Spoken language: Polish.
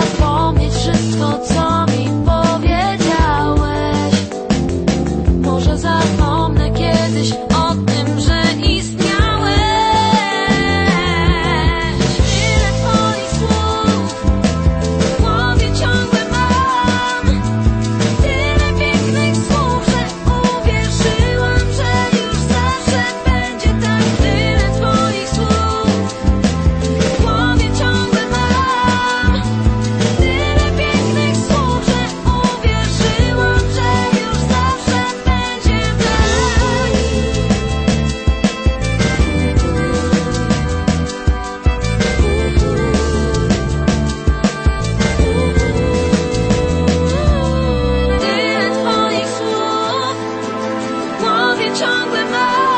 zapomnieć wszystko, co ciągły.